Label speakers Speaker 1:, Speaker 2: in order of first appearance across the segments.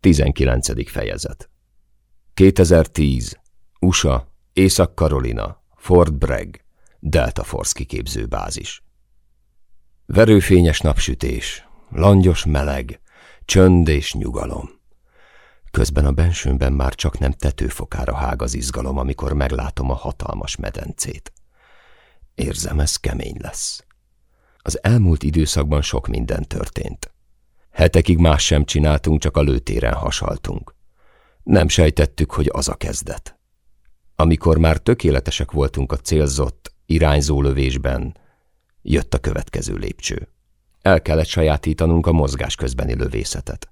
Speaker 1: 19. fejezet 2010. USA, Észak-Karolina, Fort Bragg, Delta Force kiképzőbázis. Verőfényes napsütés, langyos meleg, csönd és nyugalom. Közben a bensőmben már csak nem tetőfokára hág az izgalom, amikor meglátom a hatalmas medencét. Érzem, ez kemény lesz. Az elmúlt időszakban sok minden történt. Hetekig más sem csináltunk, csak a lőtéren hasaltunk. Nem sejtettük, hogy az a kezdet. Amikor már tökéletesek voltunk a célzott, irányzó lövésben, jött a következő lépcső. El kellett sajátítanunk a mozgás közbeni lövészetet.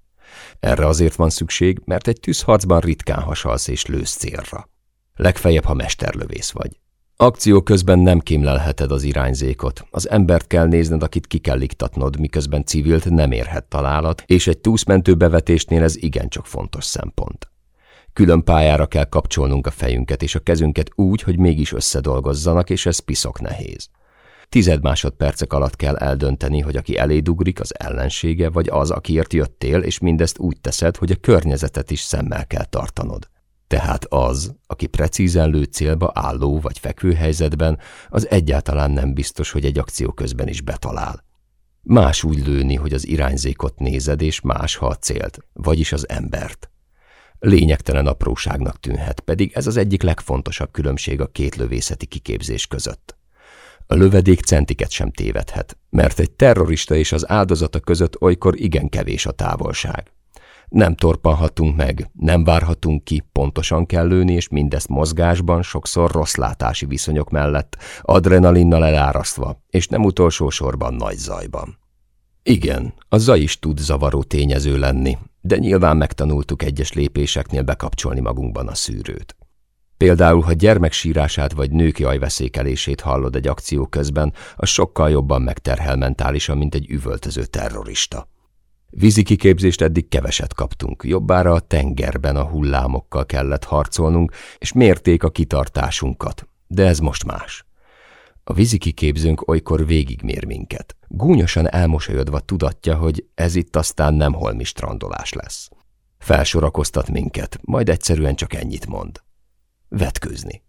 Speaker 1: Erre azért van szükség, mert egy tűzharcban ritkán hasalsz és lősz célra. Legfeljebb, ha mesterlövész vagy. Akció közben nem kémlelheted az irányzékot. Az embert kell nézned, akit ki kell iktatnod, miközben civilt nem érhet találat, és egy túszmentő bevetésnél ez igencsak fontos szempont. Külön pályára kell kapcsolnunk a fejünket és a kezünket úgy, hogy mégis összedolgozzanak, és ez piszok nehéz. Tized másodpercek alatt kell eldönteni, hogy aki elédugrik, az ellensége, vagy az, akiért jöttél, és mindezt úgy teszed, hogy a környezetet is szemmel kell tartanod. Tehát az, aki precízen lő célba álló vagy fekvő helyzetben, az egyáltalán nem biztos, hogy egy akció közben is betalál. Más úgy lőni, hogy az irányzékot nézed, és más, ha a célt, vagyis az embert. Lényegtelen apróságnak tűnhet, pedig ez az egyik legfontosabb különbség a két lövészeti kiképzés között. A lövedék centiket sem tévedhet, mert egy terrorista és az áldozata között olykor igen kevés a távolság. Nem torpanhatunk meg, nem várhatunk ki, pontosan kell lőni, és mindezt mozgásban, sokszor rossz látási viszonyok mellett, adrenalinnal elárasztva, és nem utolsó sorban nagy zajban. Igen, a zaj is tud zavaró tényező lenni, de nyilván megtanultuk egyes lépéseknél bekapcsolni magunkban a szűrőt. Például, ha gyermek sírását vagy nők jajveszékelését hallod egy akció közben, az sokkal jobban megterhel mentálisan, mint egy üvöltöző terrorista. Vízi kiképzést eddig keveset kaptunk, jobbára a tengerben a hullámokkal kellett harcolnunk, és mérték a kitartásunkat. De ez most más. A vízi kiképzőnk olykor végigmér minket. Gúnyosan elmosolyodva tudatja, hogy ez itt aztán nem holmi strandolás lesz. Felsorakoztat minket, majd egyszerűen csak ennyit mond. Vetkőzni.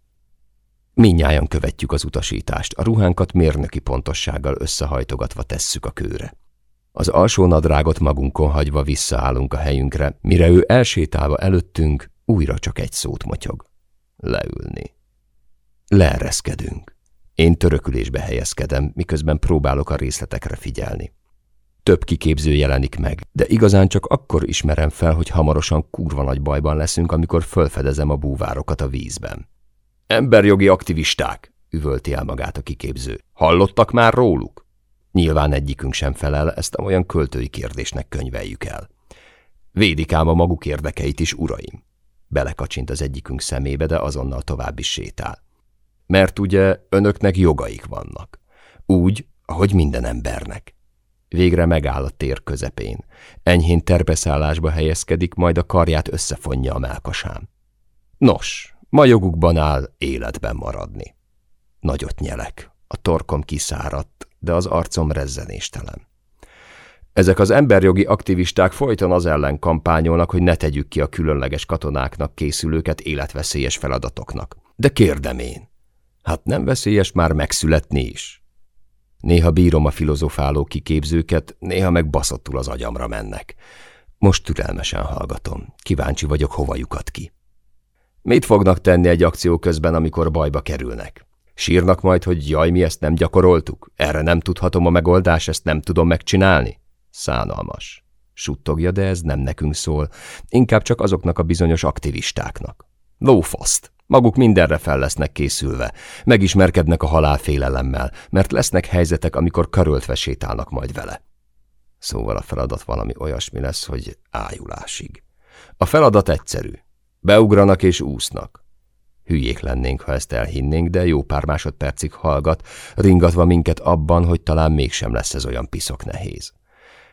Speaker 1: Minnyáján követjük az utasítást, a ruhánkat mérnöki pontossággal összehajtogatva tesszük a kőre. Az alsó nadrágot magunkon hagyva visszaállunk a helyünkre, mire ő elsétálva előttünk, újra csak egy szót motyog. Leülni. Leereszkedünk. Én törökülésbe helyezkedem, miközben próbálok a részletekre figyelni. Több kiképző jelenik meg, de igazán csak akkor ismerem fel, hogy hamarosan kurva nagy bajban leszünk, amikor fölfedezem a búvárokat a vízben. Emberjogi aktivisták, üvölti el magát a kiképző. Hallottak már róluk? Nyilván egyikünk sem felel, ezt a olyan költői kérdésnek könyveljük el. Védik ám a maguk érdekeit is, uraim. Belekacsint az egyikünk szemébe, de azonnal tovább is sétál. Mert ugye önöknek jogaik vannak. Úgy, ahogy minden embernek. Végre megáll a tér közepén. Enyhén terbeszállásba helyezkedik, majd a karját összefonja a melkasán. Nos, ma jogukban áll életben maradni. Nagyot nyelek. A torkom kiszáradt, de az arcom rezzenéstelen. Ezek az emberjogi aktivisták folyton az ellen kampányolnak, hogy ne tegyük ki a különleges katonáknak készülőket életveszélyes feladatoknak. De kérdem én, hát nem veszélyes már megszületni is? Néha bírom a filozofáló kiképzőket, néha meg baszottul az agyamra mennek. Most türelmesen hallgatom, kíváncsi vagyok, hova lyukat ki. Mit fognak tenni egy akció közben, amikor bajba kerülnek? Sírnak majd, hogy jaj, mi ezt nem gyakoroltuk? Erre nem tudhatom a megoldás, ezt nem tudom megcsinálni? Szánalmas. Suttogja, de ez nem nekünk szól, inkább csak azoknak a bizonyos aktivistáknak. Lófaszt. Maguk mindenre fel lesznek készülve, megismerkednek a halálfélelemmel, mert lesznek helyzetek, amikor karöltve sétálnak majd vele. Szóval a feladat valami olyasmi lesz, hogy ájulásig. A feladat egyszerű. Beugranak és úsznak. Hülyék lennénk, ha ezt elhinnénk, de jó pár másodpercig hallgat, ringatva minket abban, hogy talán mégsem lesz ez olyan piszok nehéz.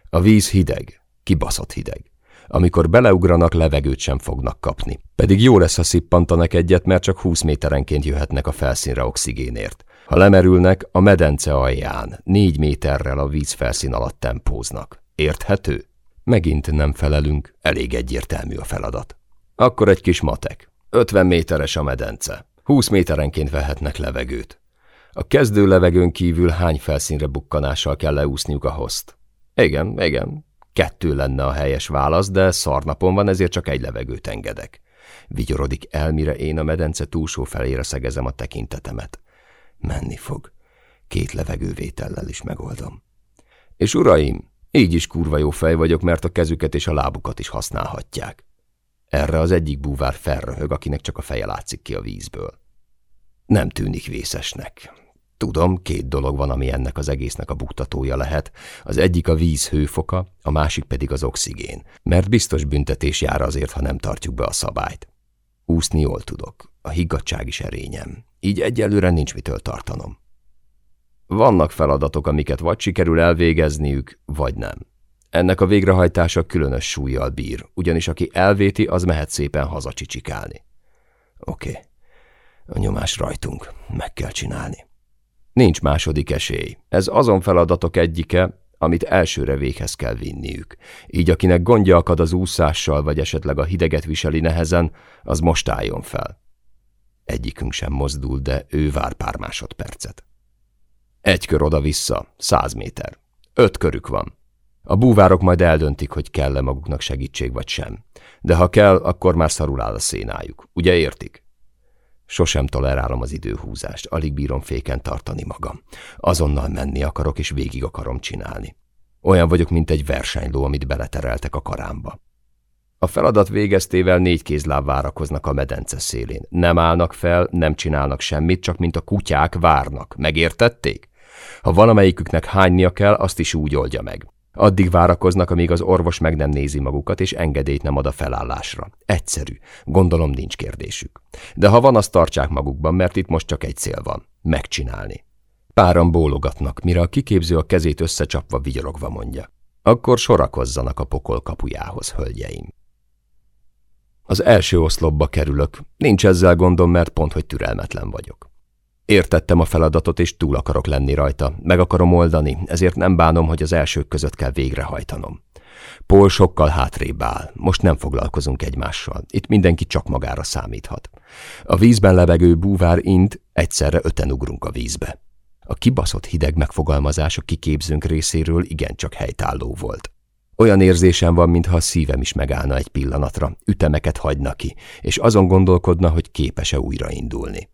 Speaker 1: A víz hideg, kibaszott hideg. Amikor beleugranak, levegőt sem fognak kapni. Pedig jó lesz, ha szippantanak egyet, mert csak 20 méterenként jöhetnek a felszínre oxigénért. Ha lemerülnek, a medence alján, négy méterrel a víz felszín alatt tempóznak. Érthető? Megint nem felelünk, elég egyértelmű a feladat. Akkor egy kis matek. 50 méteres a medence. 20 méterenként vehetnek levegőt. A kezdő levegőn kívül hány felszínre bukkanással kell leúszniuk a hozt? Igen, igen, kettő lenne a helyes válasz, de szarnapon van, ezért csak egy levegőt engedek. Vigyorodik el, mire én a medence túlsó felére szegezem a tekintetemet. Menni fog. Két levegővétellel is megoldom. És uraim, így is kurva jó fej vagyok, mert a kezüket és a lábukat is használhatják. Erre az egyik búvár felröhög, akinek csak a feje látszik ki a vízből. Nem tűnik vészesnek. Tudom, két dolog van, ami ennek az egésznek a buktatója lehet. Az egyik a víz hőfoka, a másik pedig az oxigén, mert biztos büntetés jár azért, ha nem tartjuk be a szabályt. Úszni jól tudok, a higgadság is erényem, így egyelőre nincs mitől tartanom. Vannak feladatok, amiket vagy sikerül elvégezniük, vagy nem. Ennek a végrehajtása különös súlyjal bír, ugyanis aki elvéti, az mehet szépen hazacsicsikálni. Oké, okay. a nyomás rajtunk, meg kell csinálni. Nincs második esély. Ez azon feladatok egyike, amit elsőre véghez kell vinniük. Így akinek gondja akad az úszással, vagy esetleg a hideget viseli nehezen, az most álljon fel. Egyikünk sem mozdul, de ő vár pár másodpercet. Egy kör oda-vissza, száz méter. Öt körük van. A búvárok majd eldöntik, hogy kell-e maguknak segítség vagy sem. De ha kell, akkor már szarul áll a szénájuk. Ugye értik? Sosem tolerálom az időhúzást, alig bírom féken tartani magam. Azonnal menni akarok, és végig akarom csinálni. Olyan vagyok, mint egy versenyló, amit beletereltek a karámba. A feladat végeztével négy kézláb várakoznak a medence szélén. Nem állnak fel, nem csinálnak semmit, csak mint a kutyák várnak. Megértették? Ha valamelyiküknek hánynia kell, azt is úgy oldja meg. Addig várakoznak, amíg az orvos meg nem nézi magukat, és engedélyt nem ad a felállásra. Egyszerű. Gondolom nincs kérdésük. De ha van, azt tartsák magukban, mert itt most csak egy cél van. Megcsinálni. Páran bólogatnak, mire a kiképző a kezét összecsapva vigyorogva mondja. Akkor sorakozzanak a pokol kapujához, hölgyeim. Az első oszlopba kerülök. Nincs ezzel gondom, mert pont, hogy türelmetlen vagyok. Értettem a feladatot, és túl akarok lenni rajta. Meg akarom oldani, ezért nem bánom, hogy az elsők között kell végrehajtanom. Paul sokkal hátrébb áll. Most nem foglalkozunk egymással. Itt mindenki csak magára számíthat. A vízben levegő búvár int, egyszerre öten ugrunk a vízbe. A kibaszott hideg megfogalmazás a kiképzőnk részéről igencsak helytálló volt. Olyan érzésem van, mintha a szívem is megállna egy pillanatra, ütemeket hagyna ki, és azon gondolkodna, hogy képes-e újraindulni.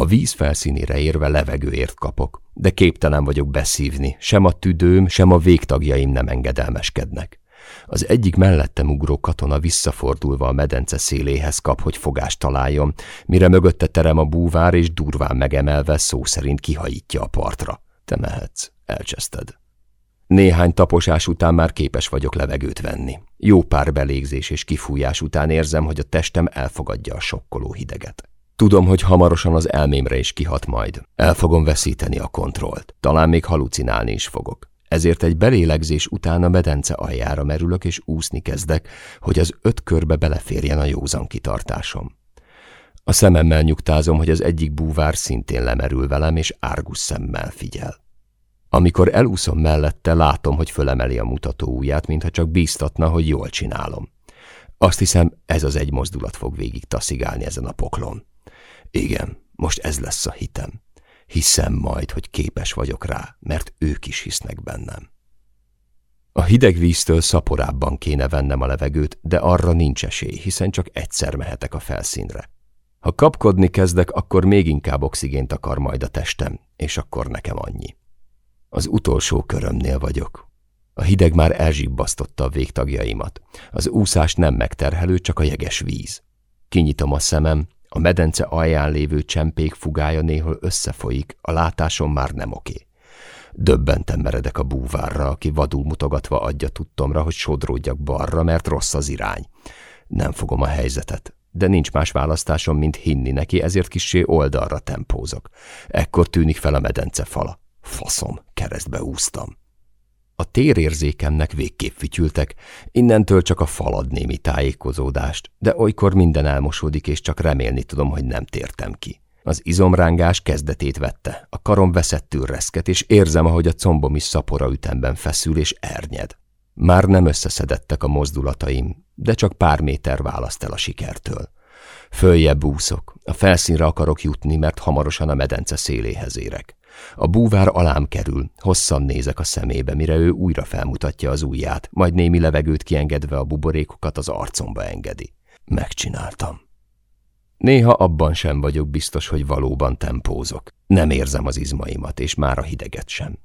Speaker 1: A víz felszínére érve levegőért kapok, de képtelen vagyok beszívni, sem a tüdőm, sem a végtagjaim nem engedelmeskednek. Az egyik mellettem ugró katona visszafordulva a medence széléhez kap, hogy fogást találjon, mire mögötte terem a búvár, és durván megemelve szó szerint kihajítja a partra. Te mehetsz, elcseszted. Néhány taposás után már képes vagyok levegőt venni. Jó pár belégzés és kifújás után érzem, hogy a testem elfogadja a sokkoló hideget. Tudom, hogy hamarosan az elmémre is kihat majd. El fogom veszíteni a kontrollt. Talán még halucinálni is fogok. Ezért egy belélegzés után a medence aljára merülök és úszni kezdek, hogy az öt körbe beleférjen a józan kitartásom. A szememmel nyugtázom, hogy az egyik búvár szintén lemerül velem, és árgus szemmel figyel. Amikor elúszom mellette, látom, hogy fölemeli a mutató ujját, mintha csak bíztatna, hogy jól csinálom. Azt hiszem, ez az egy mozdulat fog végig taszigálni ezen a poklon. Igen, most ez lesz a hitem. Hiszem majd, hogy képes vagyok rá, mert ők is hisznek bennem. A hideg víztől szaporábban kéne vennem a levegőt, de arra nincs esély, hiszen csak egyszer mehetek a felszínre. Ha kapkodni kezdek, akkor még inkább oxigént akar majd a testem, és akkor nekem annyi. Az utolsó körömnél vagyok. A hideg már elzsibbasztotta a végtagjaimat. Az úszás nem megterhelő, csak a jeges víz. Kinyitom a szemem, a medence alján lévő csempék fugája néhol összefolyik, a látásom már nem oké. Döbbenten meredek a búvárra, aki vadul mutogatva adja tudtomra, hogy sodródjak balra, mert rossz az irány. Nem fogom a helyzetet, de nincs más választásom, mint hinni neki, ezért kissé oldalra tempózok. Ekkor tűnik fel a medence fala. Faszom, keresztbe úsztam. A térérzékemnek végképp fütyültek, innentől csak a falad némi tájékozódást, de olykor minden elmosódik, és csak remélni tudom, hogy nem tértem ki. Az izomrángás kezdetét vette, a karom veszettül reszket, és érzem, ahogy a combom is szapora ütemben feszül és ernyed. Már nem összeszedettek a mozdulataim, de csak pár méter választ el a sikertől. Följebb úszok, a felszínre akarok jutni, mert hamarosan a medence széléhez érek. A búvár alám kerül, hosszan nézek a szemébe, mire ő újra felmutatja az ujját, majd némi levegőt kiengedve a buborékokat az arcomba engedi. Megcsináltam. Néha abban sem vagyok biztos, hogy valóban tempózok. Nem érzem az izmaimat, és már a hideget sem.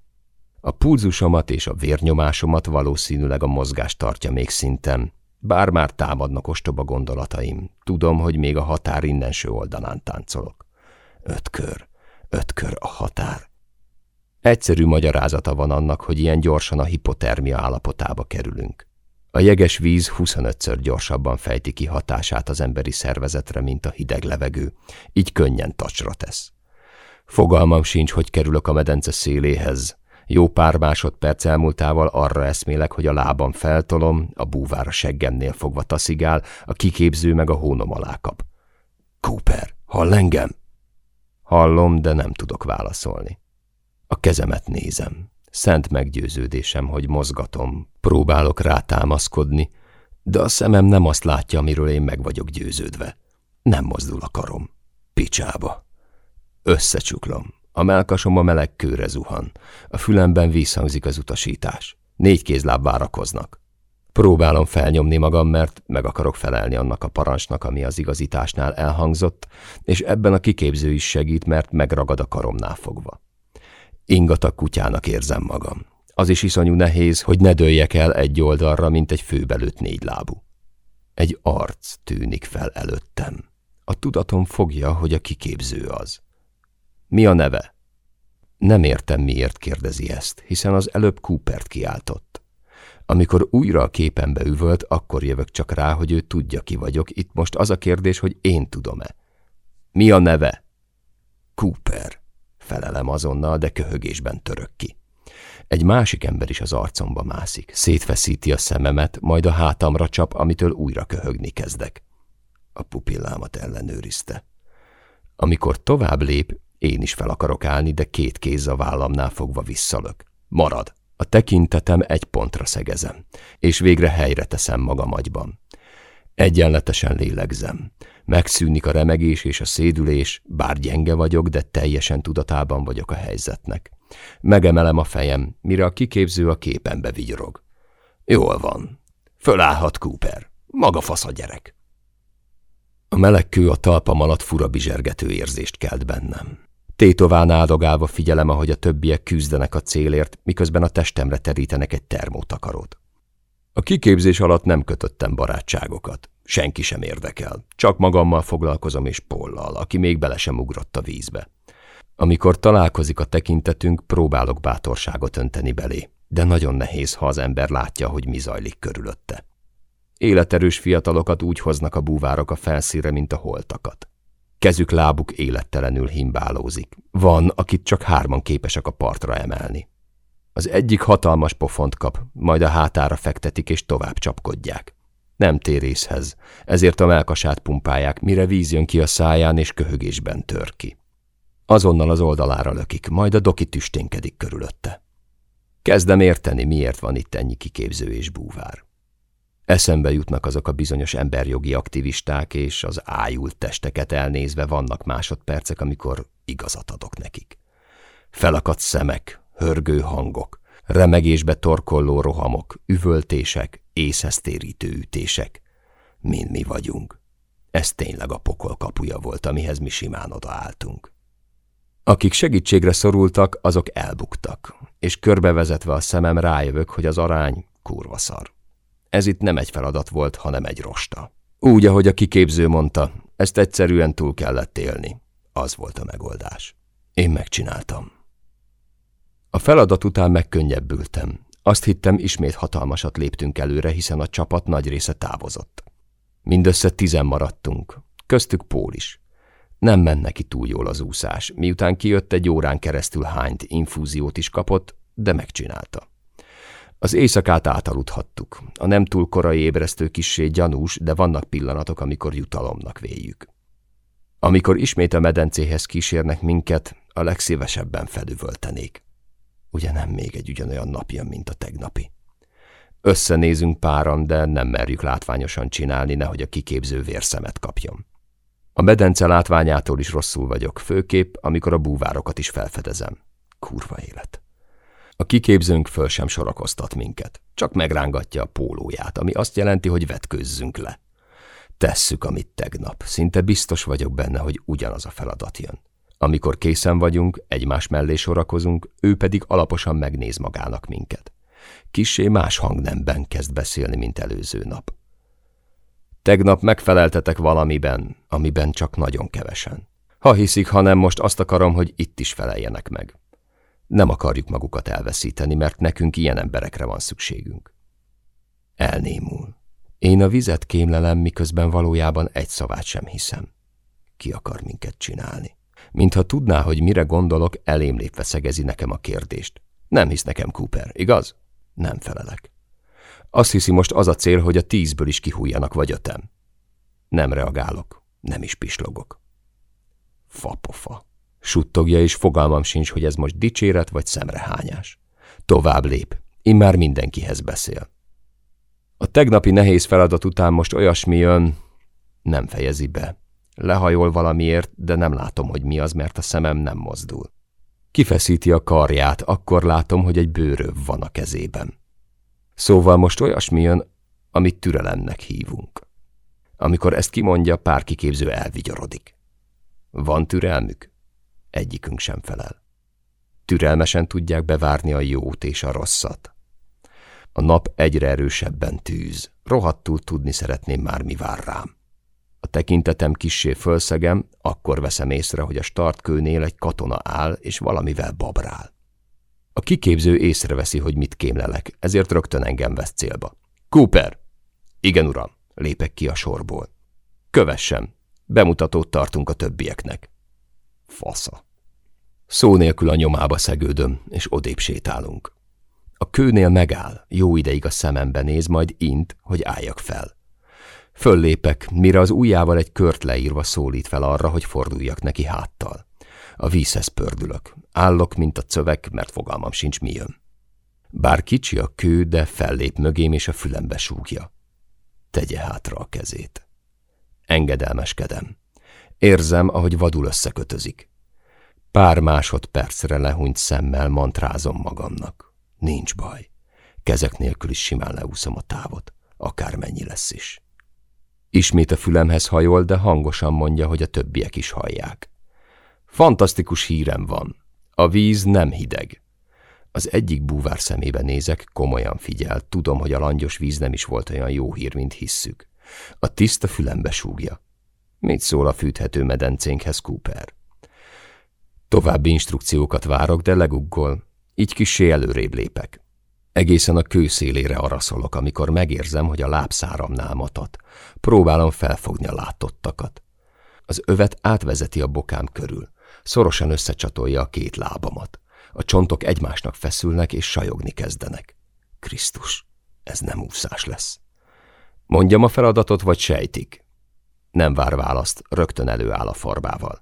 Speaker 1: A pulzusomat és a vérnyomásomat valószínűleg a mozgás tartja még szinten, bár már támadnak ostoba gondolataim. Tudom, hogy még a határ innenső oldalán táncolok. Öt kör, öt kör a határ. Egyszerű magyarázata van annak, hogy ilyen gyorsan a hipotermia állapotába kerülünk. A jeges víz 25-ször gyorsabban fejti ki hatását az emberi szervezetre, mint a hideg levegő, így könnyen tacsra tesz. Fogalmam sincs, hogy kerülök a medence széléhez. Jó pár másodperc elmúltával arra eszmélek, hogy a lábam feltolom, a búvár a seggemnél fogva taszigál, a kiképző meg a hónom alá kap. Cooper, hall engem? Hallom, de nem tudok válaszolni. A kezemet nézem. Szent meggyőződésem, hogy mozgatom, próbálok rátámaszkodni, de a szemem nem azt látja, amiről én meg vagyok győződve. Nem mozdul a karom. Picsába. Összecsuklom. A melkasom a meleg kőre zuhan. A fülemben visszhangzik az utasítás. Négy kézláb várakoznak. Próbálom felnyomni magam, mert meg akarok felelni annak a parancsnak, ami az igazításnál elhangzott, és ebben a kiképző is segít, mert megragad a karomnál fogva. Ingatag kutyának érzem magam. Az is iszonyú nehéz, hogy ne dőljek el egy oldalra, mint egy főbelőtt négy lábú. Egy arc tűnik fel előttem. A tudatom fogja, hogy a kiképző az. Mi a neve? Nem értem, miért kérdezi ezt, hiszen az előbb Coopert kiáltott. Amikor újra a képembe üvölt, akkor jövök csak rá, hogy ő tudja, ki vagyok. Itt most az a kérdés, hogy én tudom-e. Mi a neve? Cooper. Felelem azonnal, de köhögésben török ki. Egy másik ember is az arcomba mászik, szétfeszíti a szememet, majd a hátamra csap, amitől újra köhögni kezdek. A pupillámat ellenőrizte. Amikor tovább lép, én is fel akarok állni, de két kéz a vállamnál fogva visszalök. Marad! A tekintetem egy pontra szegezem, és végre helyre teszem magam agyban. Egyenletesen lélegzem. Megszűnik a remegés és a szédülés, bár gyenge vagyok, de teljesen tudatában vagyok a helyzetnek. Megemelem a fejem, mire a kiképző a képembe vigyorog. Jól van. Fölállhat Cooper. Maga fasz a gyerek. A meleg kő a talpam alatt fura bizsergető érzést kelt bennem. Tétován áldogálva figyelem, ahogy a többiek küzdenek a célért, miközben a testemre terítenek egy termótakarót. A kiképzés alatt nem kötöttem barátságokat. Senki sem érdekel. Csak magammal foglalkozom és Pollal, aki még bele sem ugrott a vízbe. Amikor találkozik a tekintetünk, próbálok bátorságot önteni belé, de nagyon nehéz, ha az ember látja, hogy mi zajlik körülötte. Életerős fiatalokat úgy hoznak a búvárok a felszíre, mint a holtakat. Kezük, lábuk élettelenül himbálózik. Van, akit csak hárman képesek a partra emelni. Az egyik hatalmas pofont kap, majd a hátára fektetik és tovább csapkodják. Nem térészhez, ezért a melkasát pumpálják, mire víz jön ki a száján és köhögésben tör ki. Azonnal az oldalára lökik, majd a doki tüsténkedik körülötte. Kezdem érteni, miért van itt ennyi kiképző és búvár. Eszembe jutnak azok a bizonyos emberjogi aktivisták, és az ájult testeket elnézve vannak másodpercek, amikor igazat adok nekik. Felakadt szemek, hörgő hangok, remegésbe torkolló rohamok, üvöltések, észesztérítő ütések. Mind mi vagyunk. Ez tényleg a pokol kapuja volt, amihez mi simán odaálltunk. Akik segítségre szorultak, azok elbuktak, és körbevezetve a szemem rájövök, hogy az arány kurva szar. Ez itt nem egy feladat volt, hanem egy rosta. Úgy, ahogy a kiképző mondta, ezt egyszerűen túl kellett élni. Az volt a megoldás. Én megcsináltam. A feladat után megkönnyebbültem. Azt hittem, ismét hatalmasat léptünk előre, hiszen a csapat nagy része távozott. Mindössze tizen maradtunk, köztük Pól is. Nem ment neki túl jól az úszás, miután kijött egy órán keresztül hányt infúziót is kapott, de megcsinálta. Az éjszakát átaludhattuk. A nem túl korai ébresztő kissé gyanús, de vannak pillanatok, amikor jutalomnak véljük. Amikor ismét a medencéhez kísérnek minket, a legszívesebben felüvöltenék. Ugye nem még egy ugyanolyan napja, mint a tegnapi. Összenézünk páran, de nem merjük látványosan csinálni, nehogy a kiképző vérszemet kapjon. A medence látványától is rosszul vagyok, főképp, amikor a búvárokat is felfedezem. Kurva élet. A kiképzőnk föl sem sorakoztat minket, csak megrángatja a pólóját, ami azt jelenti, hogy vetkőzzünk le. Tesszük, amit tegnap. Szinte biztos vagyok benne, hogy ugyanaz a feladat jön. Amikor készen vagyunk, egymás mellé sorakozunk, ő pedig alaposan megnéz magának minket. Kissé más hangnemben kezd beszélni, mint előző nap. Tegnap megfeleltetek valamiben, amiben csak nagyon kevesen. Ha hiszik, hanem most azt akarom, hogy itt is feleljenek meg. Nem akarjuk magukat elveszíteni, mert nekünk ilyen emberekre van szükségünk. Elnémul. Én a vizet kémlelem, miközben valójában egy szavát sem hiszem. Ki akar minket csinálni? Mintha tudná, hogy mire gondolok, elém lépve szegezi nekem a kérdést. Nem hisz nekem Cooper, igaz? Nem felelek. Azt hiszi most az a cél, hogy a tízből is kihújjanak vagy ötem. Nem reagálok, nem is pislogok. Fapofa. Suttogja, és fogalmam sincs, hogy ez most dicséret vagy szemrehányás. Tovább lép, immár mindenkihez beszél. A tegnapi nehéz feladat után most olyasmi jön, nem fejezi be. Lehajol valamiért, de nem látom, hogy mi az, mert a szemem nem mozdul. Kifeszíti a karját, akkor látom, hogy egy bőröv van a kezében. Szóval most olyasmi jön, amit türelemnek hívunk. Amikor ezt kimondja, pár kiképző elvigyorodik. Van türelmük? Egyikünk sem felel. Türelmesen tudják bevárni a jót és a rosszat. A nap egyre erősebben tűz. Rohadtul tudni szeretném már, mi vár rám. A tekintetem kissé fölszegem, akkor veszem észre, hogy a startkőnél egy katona áll, és valamivel babrál. A kiképző észreveszi, hogy mit kémlelek, ezért rögtön engem vesz célba. Cooper! Igen, uram, lépek ki a sorból. Kövessem, bemutatót tartunk a többieknek. Fasza. Szó nélkül a nyomába szegődöm, és odébb sétálunk. A kőnél megáll, jó ideig a szemembe néz, majd int, hogy álljak fel. Föllépek, mire az ujjával egy kört leírva szólít fel arra, hogy forduljak neki háttal. A vízhez pördülök. Állok, mint a cövek, mert fogalmam sincs, mi jön. Bár kicsi a kő, de fellép mögém, és a fülembe súgja. Tegye hátra a kezét. Engedelmeskedem. Érzem, ahogy vadul összekötözik. Pár másodpercre lehúnyt szemmel mantrázom magamnak. Nincs baj. Kezek nélkül is simán leúszom a távot, akármennyi lesz is. Ismét a fülemhez hajol, de hangosan mondja, hogy a többiek is hallják. Fantasztikus hírem van. A víz nem hideg. Az egyik búvár szemébe nézek, komolyan figyel, tudom, hogy a langyos víz nem is volt olyan jó hír, mint hisszük. A tiszta fülembe súgja. Mit szól a fűthető medencénkhez, Cooper? További instrukciókat várok, de leguggol, így kissé előrébb lépek. Egészen a kőszélére araszolok, amikor megérzem, hogy a lábszáramnál matat. Próbálom felfogni a látottakat. Az övet átvezeti a bokám körül. Szorosan összecsatolja a két lábamat. A csontok egymásnak feszülnek és sajogni kezdenek. Krisztus, ez nem úszás lesz. Mondjam a feladatot, vagy sejtik? Nem vár választ, rögtön előáll a farbával.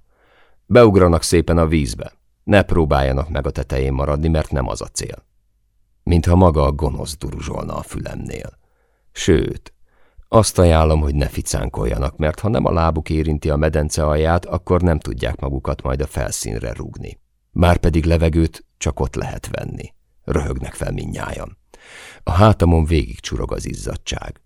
Speaker 1: Beugranak szépen a vízbe. Ne próbáljanak meg a tetején maradni, mert nem az a cél. Mintha maga a gonosz duruzsolna a fülemnél. Sőt, azt ajánlom, hogy ne ficánkoljanak, mert ha nem a lábuk érinti a medence alját, akkor nem tudják magukat majd a felszínre rúgni. Márpedig levegőt csak ott lehet venni. Röhögnek fel minnyájan. A hátamon végig csurog az izzadság.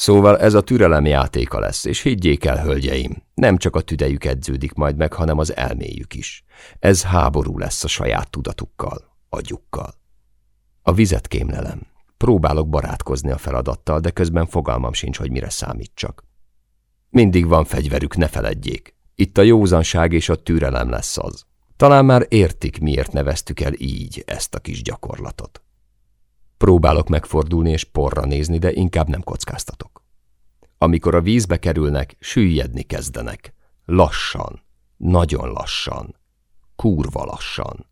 Speaker 1: Szóval ez a türelem játéka lesz, és higgyék el, hölgyeim, nem csak a tüdejük edződik majd meg, hanem az elméjük is. Ez háború lesz a saját tudatukkal, agyukkal. A vizet kémlelem. Próbálok barátkozni a feladattal, de közben fogalmam sincs, hogy mire számítsak. Mindig van fegyverük, ne feledjék. Itt a józanság és a türelem lesz az. Talán már értik, miért neveztük el így ezt a kis gyakorlatot. Próbálok megfordulni és porra nézni, de inkább nem kockáztatok. Amikor a vízbe kerülnek, süllyedni kezdenek. Lassan, nagyon lassan, kurva lassan.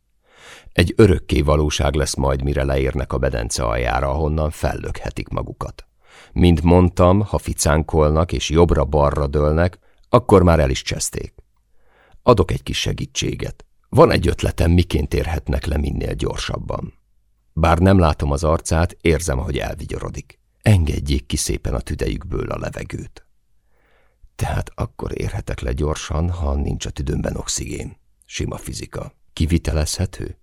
Speaker 1: Egy örökké valóság lesz majd, mire leérnek a bedence aljára, ahonnan fellökhetik magukat. Mint mondtam, ha ficánkolnak és jobbra-balra dőlnek, akkor már el is cseszték. Adok egy kis segítséget. Van egy ötletem, miként érhetnek le minél gyorsabban. Bár nem látom az arcát, érzem, hogy elvigyorodik. Engedjék ki szépen a tüdejükből a levegőt. Tehát akkor érhetek le gyorsan, ha nincs a tüdőmben oxigén. Sima fizika. Kivitelezhető?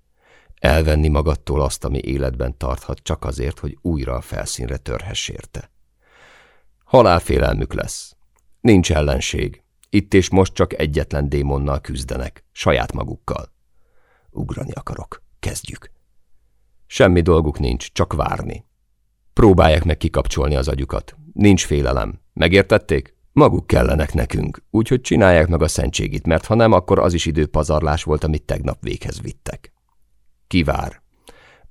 Speaker 1: Elvenni magadtól azt, ami életben tarthat, csak azért, hogy újra a felszínre törhess érte. Halálfélelmük lesz. Nincs ellenség. Itt és most csak egyetlen démonnal küzdenek, saját magukkal. Ugrani akarok. Kezdjük. Semmi dolguk nincs, csak várni. Próbálják meg kikapcsolni az agyukat. Nincs félelem. Megértették? Maguk kellenek nekünk, úgyhogy csinálják meg a szentségit, mert ha nem, akkor az is időpazarlás volt, amit tegnap véghez vittek. Kivár.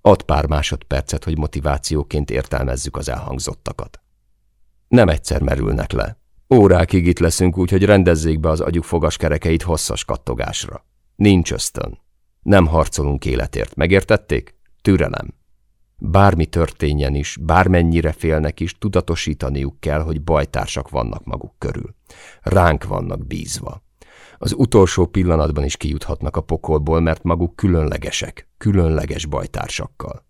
Speaker 1: Ad pár másodpercet, hogy motivációként értelmezzük az elhangzottakat. Nem egyszer merülnek le. Órákig itt leszünk, úgyhogy rendezzék be az agyuk fogaskerekeit hosszas kattogásra. Nincs ösztön. Nem harcolunk életért, megértették? Türelem. Bármi történjen is, bármennyire félnek is, tudatosítaniuk kell, hogy bajtársak vannak maguk körül. Ránk vannak bízva. Az utolsó pillanatban is kijuthatnak a pokolból, mert maguk különlegesek, különleges bajtársakkal.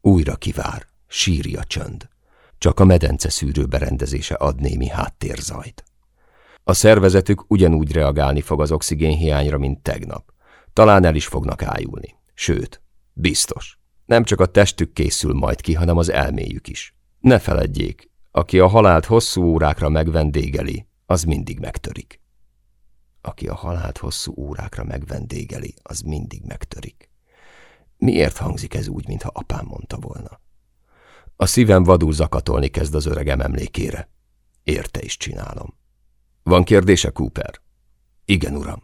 Speaker 1: Újra kivár, sírja csönd. Csak a medence szűrő berendezése ad némi háttérzajt. A szervezetük ugyanúgy reagálni fog az oxigénhiányra, mint tegnap. Talán el is fognak ájulni. Sőt, biztos. Nem csak a testük készül majd ki, hanem az elméjük is. Ne feledjék, aki a halált hosszú órákra megvendégeli, az mindig megtörik. Aki a halált hosszú órákra megvendégeli, az mindig megtörik. Miért hangzik ez úgy, mintha apám mondta volna? A szívem vadul zakatolni kezd az öregem emlékére. Érte is csinálom. Van kérdése, Cooper? Igen, uram.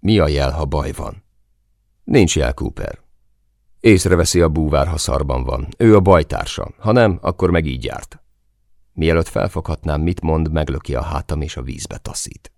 Speaker 1: Mi a jel, ha baj van? Nincs jel, Cooper. Észreveszi a búvár, ha szarban van. Ő a bajtársa. Ha nem, akkor meg így járt. Mielőtt felfoghatnám, mit mond, meglöki a hátam és a vízbe taszít.